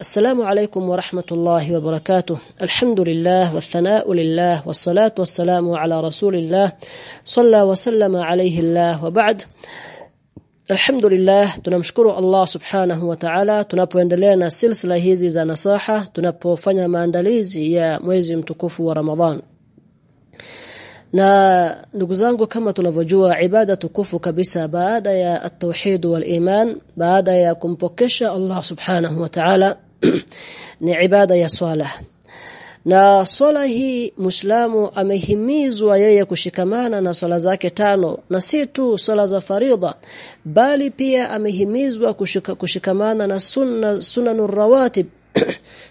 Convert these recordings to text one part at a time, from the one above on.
السلام عليكم ورحمة الله وبركاته الحمد لله والثناء لله والصلاة والسلام على رسول الله صلى وسلم عليه الله وبعد الحمد لله tunamshukuru Allah subhanahu wa ta'ala tunapoendelea na silsila hizi za nasaha tunapofanya maandalizi ya mwezi mtukufu wa Ramadhan na ndugu zangu kama tunavyojua ibada tukufu kabisa baada ya at-tauhid wal iman baada ya kumpokesha Allah subhanahu wa ta'ala ni ibada ya swala. Na swala hii Muislamu amehimizwa yeye kushikamana na swala zake tano na si tu swala za faridha bali pia amehimizwa kushika, kushikamana na sunna sunanur rawatib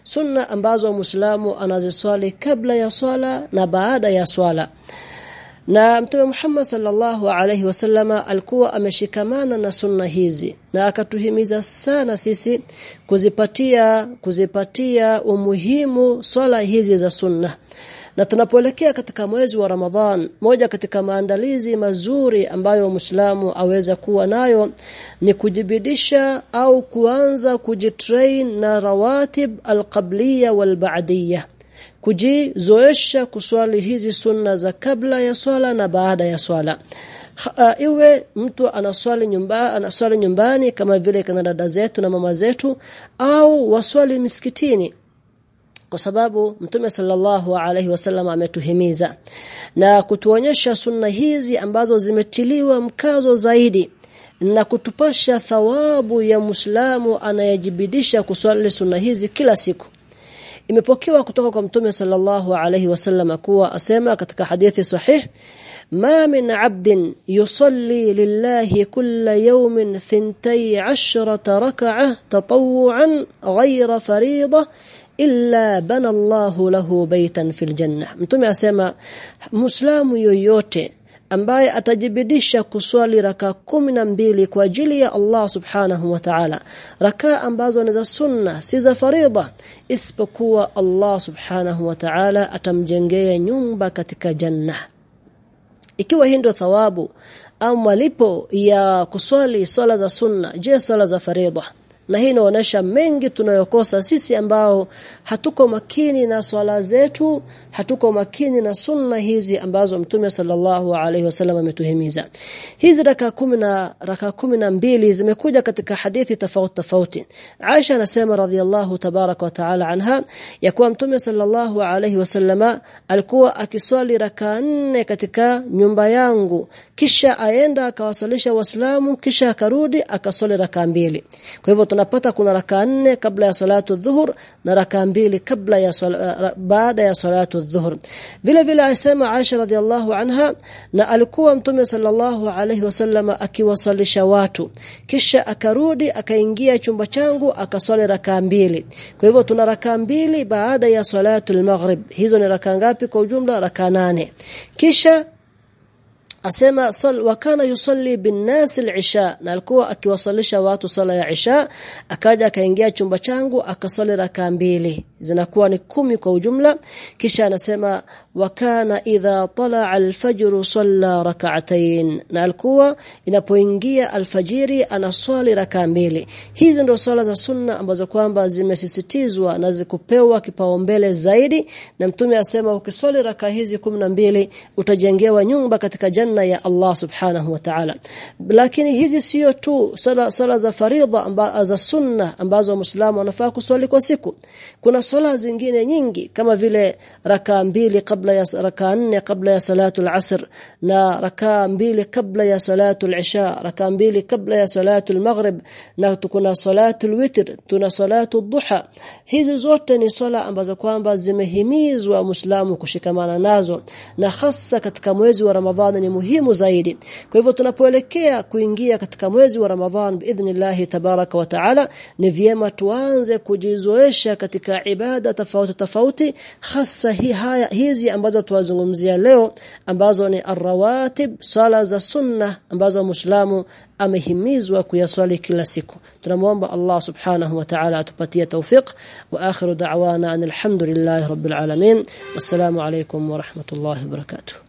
sunna ambazo Muislamu anaziswali kabla ya swala na baada ya swala na Mtume Muhammad sallallahu alaihi wasallama alikuwa ameshikamana na sunna hizi na akatuhimiza sana sisi kuzipatia kuzipatia umuhimu swala hizi za sunna. Na tunapoelekea katika mwezi wa Ramadhan moja katika maandalizi mazuri ambayo Muislamu aweza kuwa nayo ni kujibidisha au kuanza kujitrain na rawatib alqabliya walba'diyya kujizoesha kuswali hizi sunna za kabla ya swala na baada ya swala. Uh, iwe mtu anaswali nyumba anaswali nyumbani kama vile kana dada zetu na mama zetu au waswali misikitini. Kwa sababu mtume sallallahu alaihi wasallam ametuhimiza na kutuonyesha sunna hizi ambazo zimetiliwa mkazo zaidi na kutupasha thawabu ya Muislamu anayejibidisha kuswali sunna hizi kila siku imepokewa kutoka kwa mtume sallallahu alayhi wasallam kuwa asema katika hadithi sahih ما من عبد يصلي لله كل يوم ثنتي عشرة ركعة تطوعا غير فريضة إلا بنى الله له بيتا في الجنة mtume asema muislamu yoyote ambaye atajibidisha kuswali raka mbili kwa ajili ya Allah subhanahu wa ta'ala. Raka ambazo ni za sunna si za faridha isipokuwa Allah subhanahu wa ta'ala atamjengea nyumba katika janna ikiwa hii ndio thawabu au malipo ya kuswali swala za sunna je swala za faridha na hii inaonyesha mengi tunayokosa sisi ambao hatuko makini na swala zetu hatuko makini na sunna hizi ambazo mtume sallallahu alaihi wasallam ametuhimiza. Hizi raka na raka na mbili zimekuja katika hadithi tofauti tofauti. Aisha anasema radhiallahu tabarak wa taala anha ya kuwa mtume sallallahu alaihi wasallama alikuwa akiswali raka nne katika nyumba yangu kisha aenda akawasalisha waislamu kisha akarudi akaswali raka mbili. Kwa hivyo tunapata kuna raka nne kabla ya salatu dhuhur na raka mbili kabla ya sala, baada ya salatu dhuhur. Vile vile asema Aisha radhiallahu anha na alikuwa mtume sallallahu alaihi wasallam akiwasalisha watu. Kisha akarudi akaingia chumba changu akaswali raka mbili. Kwa hivyo tuna raka mbili baada ya salatu al-maghrib. Hizo ni raka ngapi kwa ujumla? Raka nane. Kisha asema sal wakana yusalli binnas al-isha. Na alikuwa akiwasalisha watu sala ya isha akaja akaingia chumba changu akasali raka mbili. Zinakuwa ni kumi kwa ujumla. Kisha anasema wakana idha tala al-fajr salla rak'atayn. Na alikuwa inapoingia alfajiri anaswali raka mbili. Hizi ndio sala za sunna ambazo kwamba zimesisitizwa na zikupewa kipaumbele zaidi. Na mtume asema raka hizi mbili utajengewa nyumba katika janna ya Allah subhanahu wa ta'ala. Lakini hizi sio tu sala, sala za faridha amba, za sunna ambazo muislamu anafaa kuswali kwa siku. Kuna sala zingine nyingi kama vile raka mbili kabla ya raka nne kabla ya salatu al-asr na raka mbili kabla ya salatu al-isha raka mbili kabla ya salatu al-maghrib na tukuna salatu al-witr tuna salatu ad-duha hizi zote ni sala ambazo kwamba zimehimizwa muislamu kushikamana nazo. Na hasa katika mwezi wa ramadhani ni muhimu zaidi. Kwa hivyo tunapoelekea kuingia katika mwezi wa ramadhan biidhnillah tabaraka wa taala ni vyema tuanze kujizoesha katika ibada tofauti tofauti hasa hi, haya hizi ambazo tuwazungumzia leo ambazo ni arrawatib sala za sunna ambazo muislamu amehimizwa kuyaswali kila siku. Tunamuomba Allah subhanahu wa ta'ala atupatie tawfik wa akhiru da'wana alhamdulillahi rabbil alamin. Wassalamu alaykum wa rahmatullahi wa barakatuh